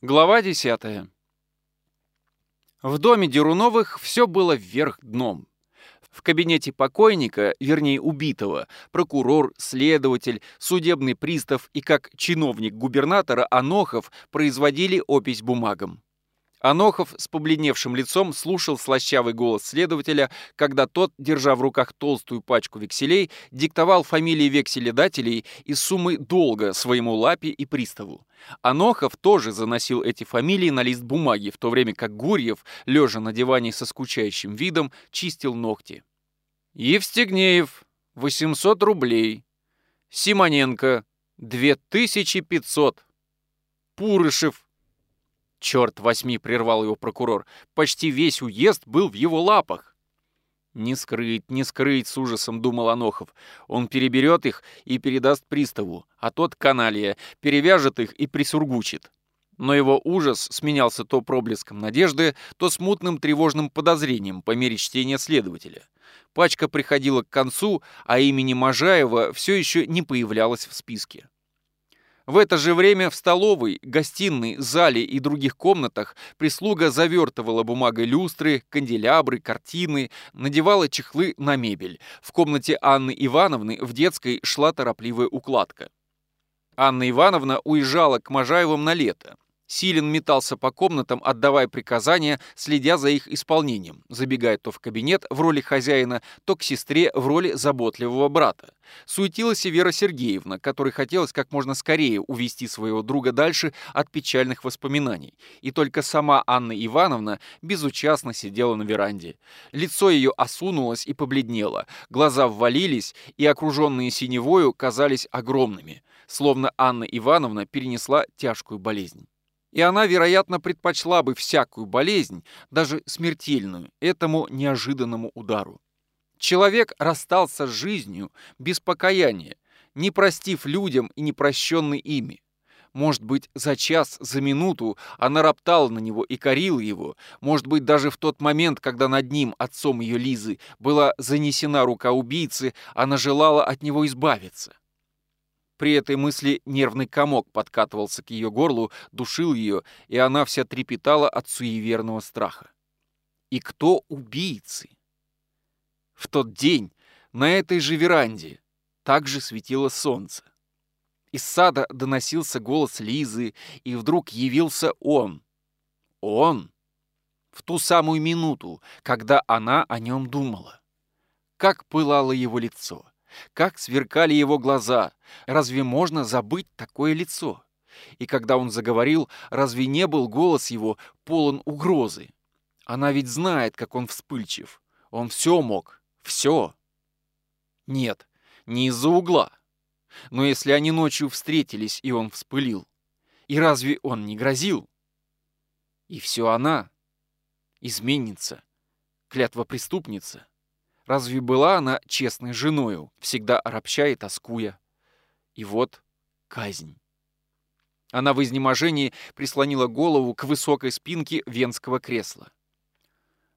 Глава 10. В доме Деруновых все было вверх дном. В кабинете покойника, вернее убитого, прокурор, следователь, судебный пристав и как чиновник губернатора Анохов производили опись бумагам. Анохов с побледневшим лицом слушал слащавый голос следователя, когда тот, держа в руках толстую пачку векселей, диктовал фамилии векселедателей и суммы долга своему лапе и приставу. Анохов тоже заносил эти фамилии на лист бумаги, в то время как Гурьев, лежа на диване со скучающим видом, чистил ногти. Евстигнеев — 800 рублей. Симоненко — 2500. Пурышев «Черт возьми!» — прервал его прокурор. «Почти весь уезд был в его лапах!» «Не скрыть, не скрыть!» — с ужасом думал Анохов. «Он переберет их и передаст приставу, а тот, каналия, перевяжет их и присургучит». Но его ужас сменялся то проблеском надежды, то смутным тревожным подозрением по мере чтения следователя. Пачка приходила к концу, а имени Можаева все еще не появлялось в списке. В это же время в столовой, гостиной, зале и других комнатах прислуга завертывала бумагой люстры, канделябры, картины, надевала чехлы на мебель. В комнате Анны Ивановны в детской шла торопливая укладка. Анна Ивановна уезжала к Можаевым на лето. Силин метался по комнатам, отдавая приказания, следя за их исполнением, забегая то в кабинет в роли хозяина, то к сестре в роли заботливого брата. Суетилась и Вера Сергеевна, которой хотелось как можно скорее увести своего друга дальше от печальных воспоминаний. И только сама Анна Ивановна безучастно сидела на веранде. Лицо ее осунулось и побледнело, глаза ввалились и, окруженные синевою, казались огромными, словно Анна Ивановна перенесла тяжкую болезнь. И она, вероятно, предпочла бы всякую болезнь, даже смертельную, этому неожиданному удару. Человек расстался с жизнью без покаяния, не простив людям и не прощенный ими. Может быть, за час, за минуту она роптала на него и корила его. Может быть, даже в тот момент, когда над ним, отцом ее Лизы, была занесена рука убийцы, она желала от него избавиться. При этой мысли нервный комок подкатывался к ее горлу, душил ее, и она вся трепетала от суеверного страха. И кто убийцы? В тот день на этой же веранде также светило солнце. Из сада доносился голос Лизы, и вдруг явился он. Он! В ту самую минуту, когда она о нем думала. Как пылало его лицо! Как сверкали его глаза! Разве можно забыть такое лицо? И когда он заговорил, разве не был голос его полон угрозы? Она ведь знает, как он вспыльчив. Он все мог. Все. Нет, не из-за угла. Но если они ночью встретились, и он вспылил, и разве он не грозил? И все она, изменница, клятва преступница. Разве была она честной женою, всегда ропща и тоскуя? И вот казнь. Она в изнеможении прислонила голову к высокой спинке венского кресла.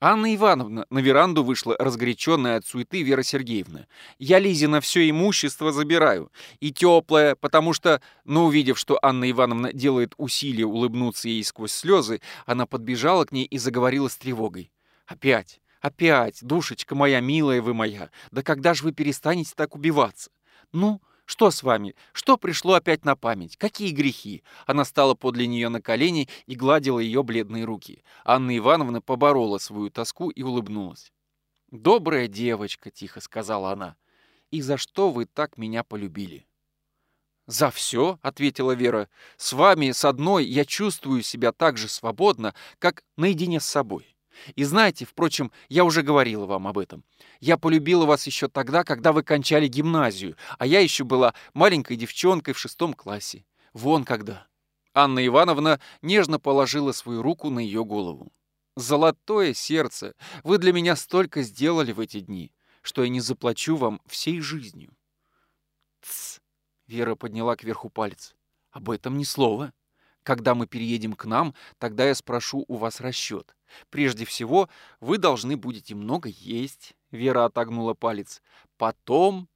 Анна Ивановна на веранду вышла разгоряченная от суеты Вера Сергеевна. «Я Лизе на все имущество забираю. И теплое, потому что...» Но увидев, что Анна Ивановна делает усилие улыбнуться ей сквозь слезы, она подбежала к ней и заговорила с тревогой. «Опять! Опять, душечка моя, милая вы моя, да когда же вы перестанете так убиваться? Ну, что с вами? Что пришло опять на память? Какие грехи? Она стала подле нее на колени и гладила ее бледные руки. Анна Ивановна поборола свою тоску и улыбнулась. «Добрая девочка», — тихо сказала она, — «и за что вы так меня полюбили?» «За все», — ответила Вера. «С вами, с одной, я чувствую себя так же свободно, как наедине с собой. И знаете, впрочем, я уже говорила вам об этом. Я полюбила вас еще тогда, когда вы кончали гимназию, а я еще была маленькой девчонкой в шестом классе. Вон когда. Анна Ивановна нежно положила свою руку на ее голову. «Золотое сердце, вы для меня столько сделали в эти дни, что я не заплачу вам всей жизнью». «Тсс!» — Вера подняла кверху палец. «Об этом ни слова. Когда мы переедем к нам, тогда я спрошу у вас расчет. Прежде всего, вы должны будете много есть. Вера отогнула палец. Потом...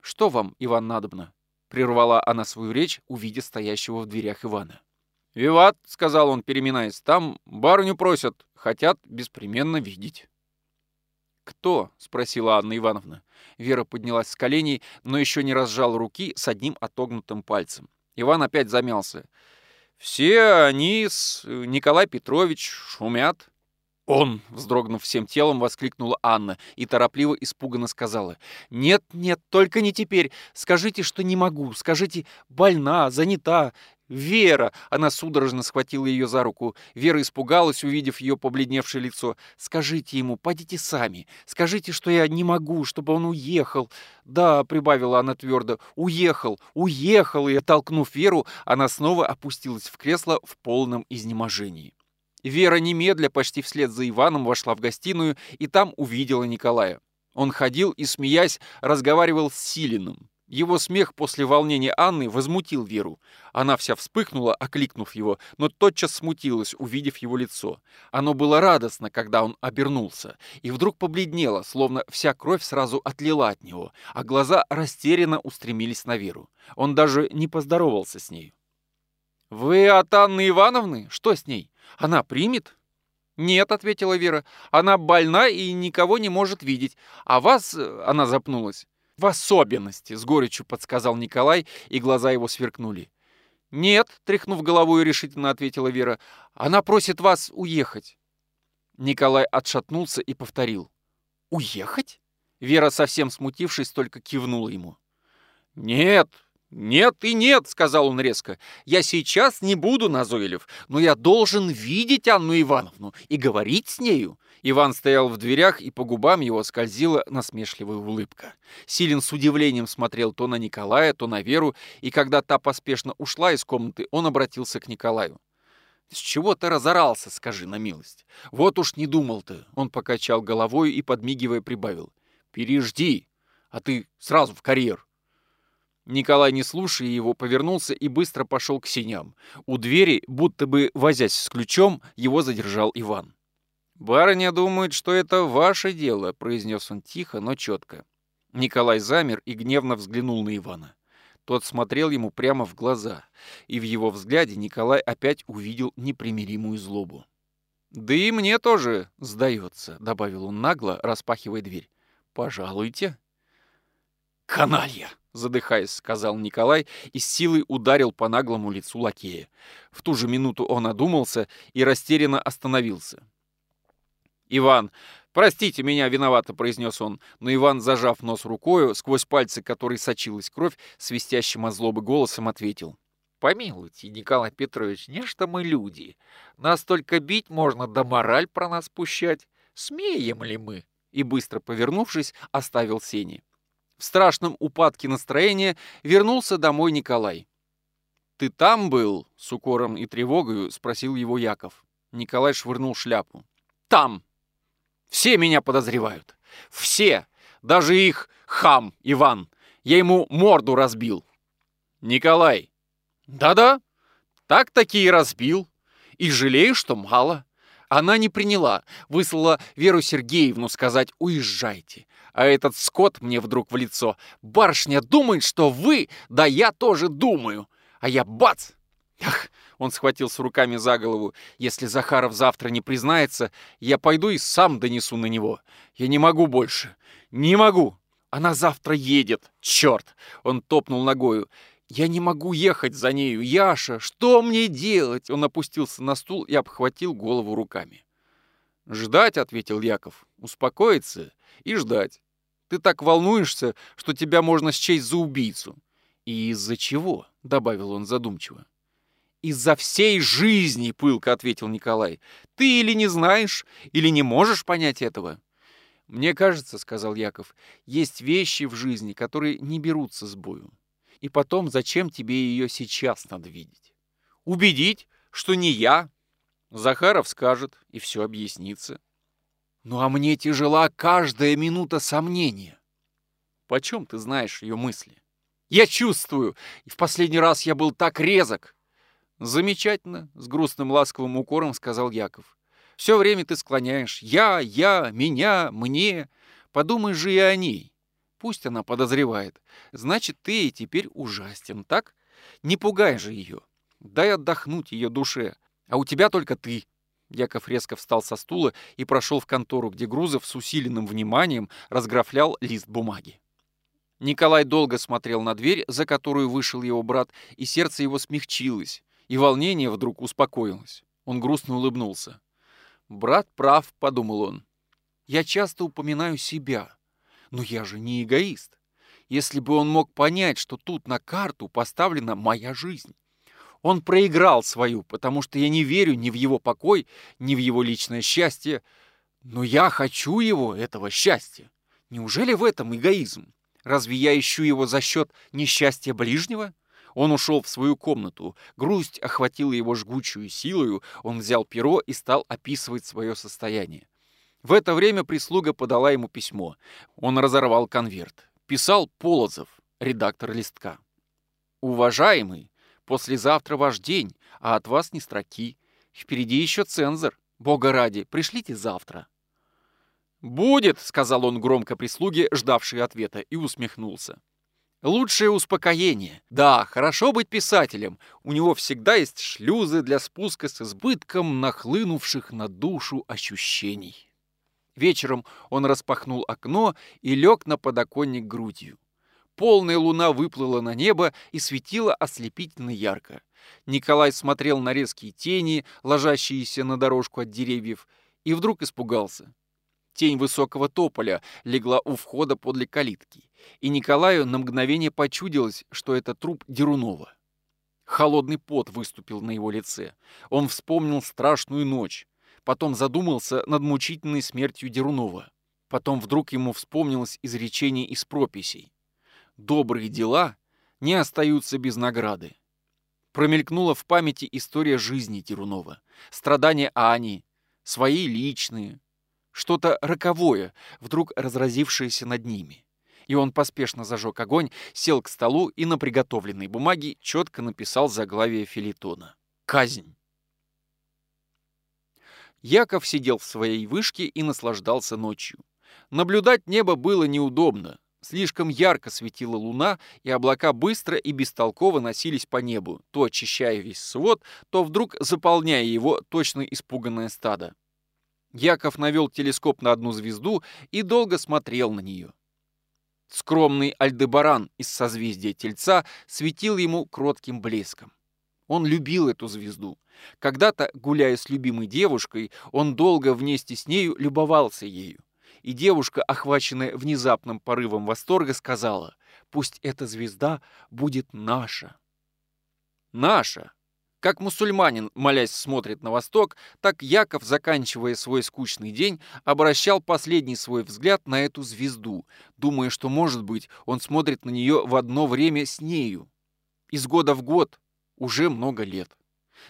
Что вам, Иван, надобно? Прервала она свою речь, увидя стоящего в дверях Ивана. «Виват», — сказал он, переминаясь, — «там барыню просят, хотят беспременно видеть». «Кто?» — спросила Анна Ивановна. Вера поднялась с коленей, но еще не разжал руки с одним отогнутым пальцем. Иван опять замялся. «Все они с Николай Петрович шумят». «Он!» — вздрогнув всем телом, воскликнула Анна и торопливо испуганно сказала. «Нет, нет, только не теперь. Скажите, что не могу. Скажите, больна, занята. «Вера!» — она судорожно схватила ее за руку. Вера испугалась, увидев ее побледневшее лицо. «Скажите ему, пойдите сами. Скажите, что я не могу, чтобы он уехал». «Да», — прибавила она твердо, — «уехал, уехал!» И, оттолкнув Веру, она снова опустилась в кресло в полном изнеможении. Вера немедля почти вслед за Иваном вошла в гостиную и там увидела Николая. Он ходил и, смеясь, разговаривал с Силиным. Его смех после волнения Анны возмутил Веру. Она вся вспыхнула, окликнув его, но тотчас смутилась, увидев его лицо. Оно было радостно, когда он обернулся, и вдруг побледнело, словно вся кровь сразу отлила от него, а глаза растерянно устремились на Веру. Он даже не поздоровался с ней. «Вы от Анны Ивановны? Что с ней? Она примет?» «Нет», — ответила Вера, — «она больна и никого не может видеть. А вас...» — она запнулась. «В особенности», — с горечью подсказал Николай, и глаза его сверкнули. «Нет», — тряхнув головой, решительно ответила Вера, — «она просит вас уехать». Николай отшатнулся и повторил. «Уехать?» Вера, совсем смутившись, только кивнула ему. «Нет, «Нет и нет», — сказал он резко. «Я сейчас не буду назойлив, но я должен видеть Анну Ивановну и говорить с нею». Иван стоял в дверях, и по губам его скользила насмешливая улыбка. Силин с удивлением смотрел то на Николая, то на Веру, и когда та поспешно ушла из комнаты, он обратился к Николаю. «С чего ты разорался, скажи на милость? Вот уж не думал ты!» Он покачал головой и, подмигивая, прибавил. «Пережди, а ты сразу в карьер!» Николай, не слушая его, повернулся и быстро пошел к синям. У двери, будто бы возясь с ключом, его задержал Иван. «Барыня думает, что это ваше дело», — произнес он тихо, но четко. Николай замер и гневно взглянул на Ивана. Тот смотрел ему прямо в глаза, и в его взгляде Николай опять увидел непримиримую злобу. «Да и мне тоже сдается», — добавил он нагло, распахивая дверь. «Пожалуйте». «Каналья!» задыхаясь, сказал Николай и с силой ударил по наглому лицу лакея. В ту же минуту он одумался и растерянно остановился. «Иван, простите меня, виновато», — произнес он, но Иван, зажав нос рукою, сквозь пальцы которой сочилась кровь, свистящим от злобы голосом ответил. «Помилуйте, Николай Петрович, нечто мы люди. Нас только бить можно, да мораль про нас пущать. Смеем ли мы?» И, быстро повернувшись, оставил сени. В страшном упадке настроения вернулся домой Николай. «Ты там был?» — с укором и тревогою спросил его Яков. Николай швырнул шляпу. «Там! Все меня подозревают. Все! Даже их хам Иван. Я ему морду разбил». «Николай!» «Да-да, так такие разбил. И жалею, что мало. Она не приняла, выслала Веру Сергеевну сказать «Уезжайте». А этот скот мне вдруг в лицо. «Барышня думает, что вы, да я тоже думаю». А я бац! Ах, он схватился руками за голову. «Если Захаров завтра не признается, я пойду и сам донесу на него. Я не могу больше. Не могу. Она завтра едет. Черт!» Он топнул ногою. «Я не могу ехать за нею, Яша! Что мне делать?» Он опустился на стул и обхватил голову руками. «Ждать», — ответил Яков, — «успокоиться и ждать. Ты так волнуешься, что тебя можно счесть за убийцу». «И из-за чего?» — добавил он задумчиво. «Из-за всей жизни», — пылко ответил Николай. «Ты или не знаешь, или не можешь понять этого». «Мне кажется», — сказал Яков, — «есть вещи в жизни, которые не берутся с бою. И потом, зачем тебе ее сейчас надо видеть? Убедить, что не я. Захаров скажет, и все объяснится. Ну а мне тяжела каждая минута сомнения. Почем ты знаешь ее мысли? Я чувствую, и в последний раз я был так резок. Замечательно, с грустным ласковым укором сказал Яков. Все время ты склоняешь «я», «я», «меня», «мне». Подумай же и о ней. Пусть она подозревает. Значит, ты ей теперь ужастен, так? Не пугай же ее. Дай отдохнуть ее душе, а у тебя только ты. Яков резко встал со стула и прошел в контору, где Грузов с усиленным вниманием разграфлял лист бумаги. Николай долго смотрел на дверь, за которую вышел его брат, и сердце его смягчилось, и волнение вдруг успокоилось. Он грустно улыбнулся. «Брат прав», — подумал он. «Я часто упоминаю себя, но я же не эгоист. Если бы он мог понять, что тут на карту поставлена моя жизнь. Он проиграл свою, потому что я не верю ни в его покой, ни в его личное счастье. Но я хочу его, этого счастья. Неужели в этом эгоизм? Разве я ищу его за счет несчастья ближнего? Он ушел в свою комнату. Грусть охватила его жгучую силою. Он взял перо и стал описывать свое состояние. В это время прислуга подала ему письмо. Он разорвал конверт. Писал Полозов, редактор листка. «Уважаемый, послезавтра ваш день, а от вас ни строки. Впереди еще цензор. Бога ради, пришлите завтра». «Будет», — сказал он громко прислуге, ждавшей ответа, и усмехнулся. Лучшее успокоение. Да, хорошо быть писателем. У него всегда есть шлюзы для спуска с избытком нахлынувших на душу ощущений. Вечером он распахнул окно и лег на подоконник грудью. Полная луна выплыла на небо и светила ослепительно ярко. Николай смотрел на резкие тени, ложащиеся на дорожку от деревьев, и вдруг испугался. Тень высокого тополя легла у входа подле калитки, и Николаю на мгновение почудилось, что это труп Дерунова. Холодный пот выступил на его лице. Он вспомнил страшную ночь, потом задумался над мучительной смертью Дерунова. Потом вдруг ему вспомнилось изречение из прописей. «Добрые дела не остаются без награды». Промелькнула в памяти история жизни Дерунова, страдания Ани, свои личные, что-то роковое, вдруг разразившееся над ними. И он поспешно зажег огонь, сел к столу и на приготовленной бумаге четко написал заглавие филитона. «Казнь». Яков сидел в своей вышке и наслаждался ночью. Наблюдать небо было неудобно. Слишком ярко светила луна, и облака быстро и бестолково носились по небу, то очищая весь свод, то вдруг заполняя его точно испуганное стадо. Яков навел телескоп на одну звезду и долго смотрел на нее. Скромный Альдебаран из созвездия Тельца светил ему кротким блеском. Он любил эту звезду. Когда-то, гуляя с любимой девушкой, он долго вместе с нею любовался ею. И девушка, охваченная внезапным порывом восторга, сказала, «Пусть эта звезда будет наша». «Наша!» Как мусульманин, молясь, смотрит на восток, так Яков, заканчивая свой скучный день, обращал последний свой взгляд на эту звезду, думая, что, может быть, он смотрит на нее в одно время с нею. Из года в год, уже много лет.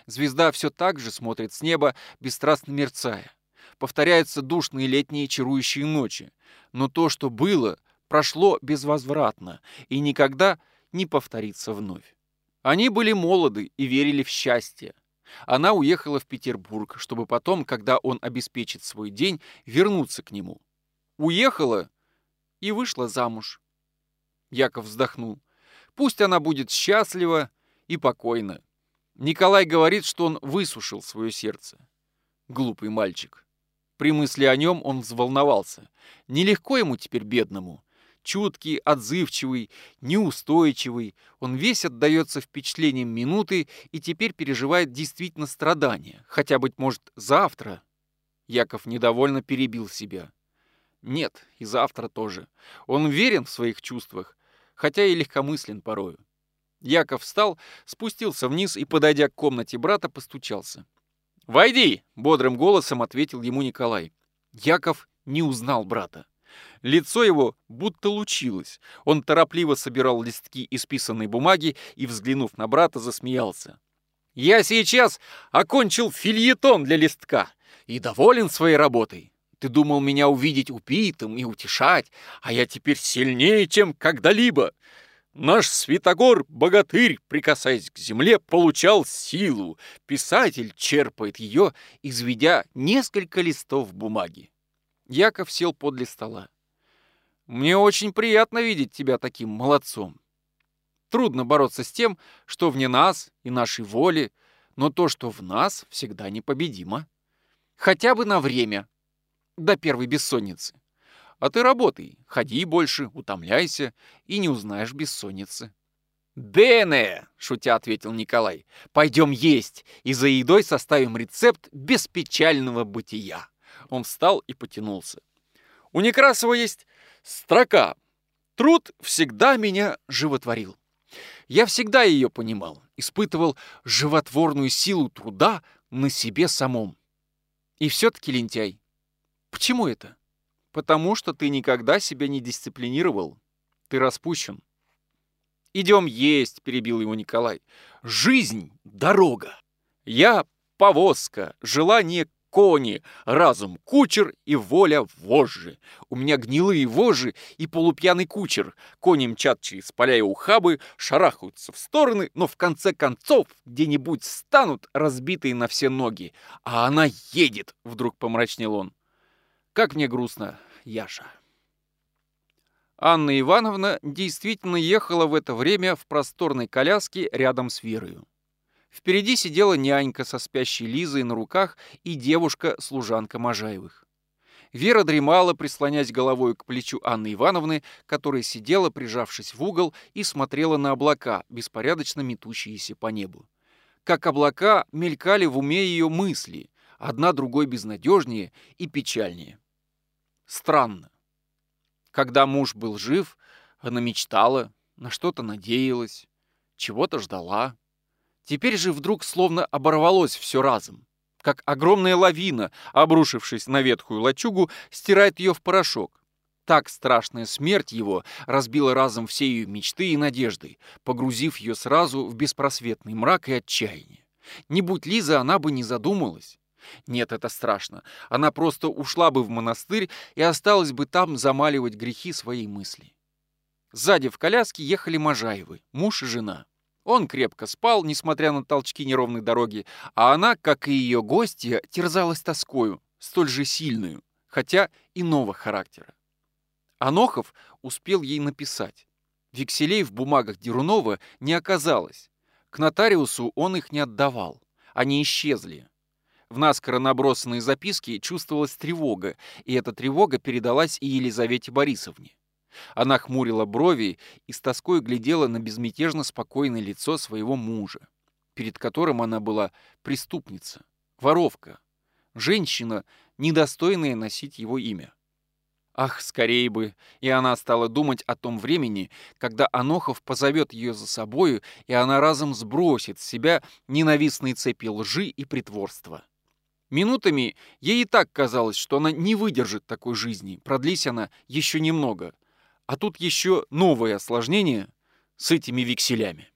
Звезда все так же смотрит с неба, бесстрастно мерцая. Повторяются душные летние чарующие ночи. Но то, что было, прошло безвозвратно и никогда не повторится вновь. Они были молоды и верили в счастье. Она уехала в Петербург, чтобы потом, когда он обеспечит свой день, вернуться к нему. Уехала и вышла замуж. Яков вздохнул. Пусть она будет счастлива и покойна. Николай говорит, что он высушил свое сердце. Глупый мальчик. При мысли о нем он взволновался. Нелегко ему теперь бедному. Чуткий, отзывчивый, неустойчивый, он весь отдается впечатлениям минуты и теперь переживает действительно страдания. Хотя, быть может, завтра. Яков недовольно перебил себя. Нет, и завтра тоже. Он уверен в своих чувствах, хотя и легкомыслен порою. Яков встал, спустился вниз и, подойдя к комнате брата, постучался. «Войди!» — бодрым голосом ответил ему Николай. Яков не узнал брата. Лицо его будто лучилось. Он торопливо собирал листки исписанной бумаги и, взглянув на брата, засмеялся. «Я сейчас окончил фильетон для листка и доволен своей работой. Ты думал меня увидеть упитым и утешать, а я теперь сильнее, чем когда-либо. Наш Святогор, богатырь, прикасаясь к земле, получал силу. Писатель черпает ее, изведя несколько листов бумаги. Яков сел подле стола. «Мне очень приятно видеть тебя таким молодцом. Трудно бороться с тем, что вне нас и нашей воли, но то, что в нас, всегда непобедимо. Хотя бы на время, до первой бессонницы. А ты работай, ходи больше, утомляйся, и не узнаешь бессонницы. «Дене!» — шутя ответил Николай. «Пойдем есть, и за едой составим рецепт беспечального бытия». Он встал и потянулся. У Некрасова есть строка «Труд всегда меня животворил». Я всегда ее понимал, испытывал животворную силу труда на себе самом. И все-таки лентяй. Почему это? Потому что ты никогда себя не дисциплинировал. Ты распущен. «Идем есть», — перебил его Николай. «Жизнь — дорога. Я — повозка, желание — кони, разум — кучер и воля — вожжи. У меня гнилые вожжи и полупьяный кучер. Кони мчат через поля и ухабы, шарахаются в стороны, но в конце концов где-нибудь станут разбитые на все ноги. А она едет, — вдруг помрачнел он. Как мне грустно, Яша. Анна Ивановна действительно ехала в это время в просторной коляске рядом с Верою. Впереди сидела нянька со спящей Лизой на руках и девушка-служанка Можаевых. Вера дремала, прислонясь головой к плечу Анны Ивановны, которая сидела, прижавшись в угол, и смотрела на облака, беспорядочно метущиеся по небу. Как облака мелькали в уме ее мысли, одна другой безнадежнее и печальнее. Странно. Когда муж был жив, она мечтала, на что-то надеялась, чего-то ждала. Теперь же вдруг словно оборвалось все разом. Как огромная лавина, обрушившись на ветхую лачугу, стирает ее в порошок. Так страшная смерть его разбила разом все ее мечты и надежды, погрузив ее сразу в беспросветный мрак и отчаяние. Не будь Лиза, она бы не задумалась. Нет, это страшно. Она просто ушла бы в монастырь и осталась бы там замаливать грехи своей мысли. Сзади в коляске ехали Можаевы, муж и жена. Он крепко спал, несмотря на толчки неровной дороги, а она, как и ее гостья, терзалась тоскою, столь же сильную, хотя иного характера. Анохов успел ей написать. Векселей в бумагах Дерунова не оказалось. К нотариусу он их не отдавал. Они исчезли. В наскоро набросанной записке чувствовалась тревога, и эта тревога передалась и Елизавете Борисовне. Она хмурила брови и с тоской глядела на безмятежно спокойное лицо своего мужа, перед которым она была преступница, воровка, женщина, недостойная носить его имя. Ах, скорее бы! И она стала думать о том времени, когда Анохов позовет ее за собою, и она разом сбросит с себя ненавистные цепи лжи и притворства. Минутами ей и так казалось, что она не выдержит такой жизни, продлись она еще немного. А тут еще новое осложнение с этими векселями.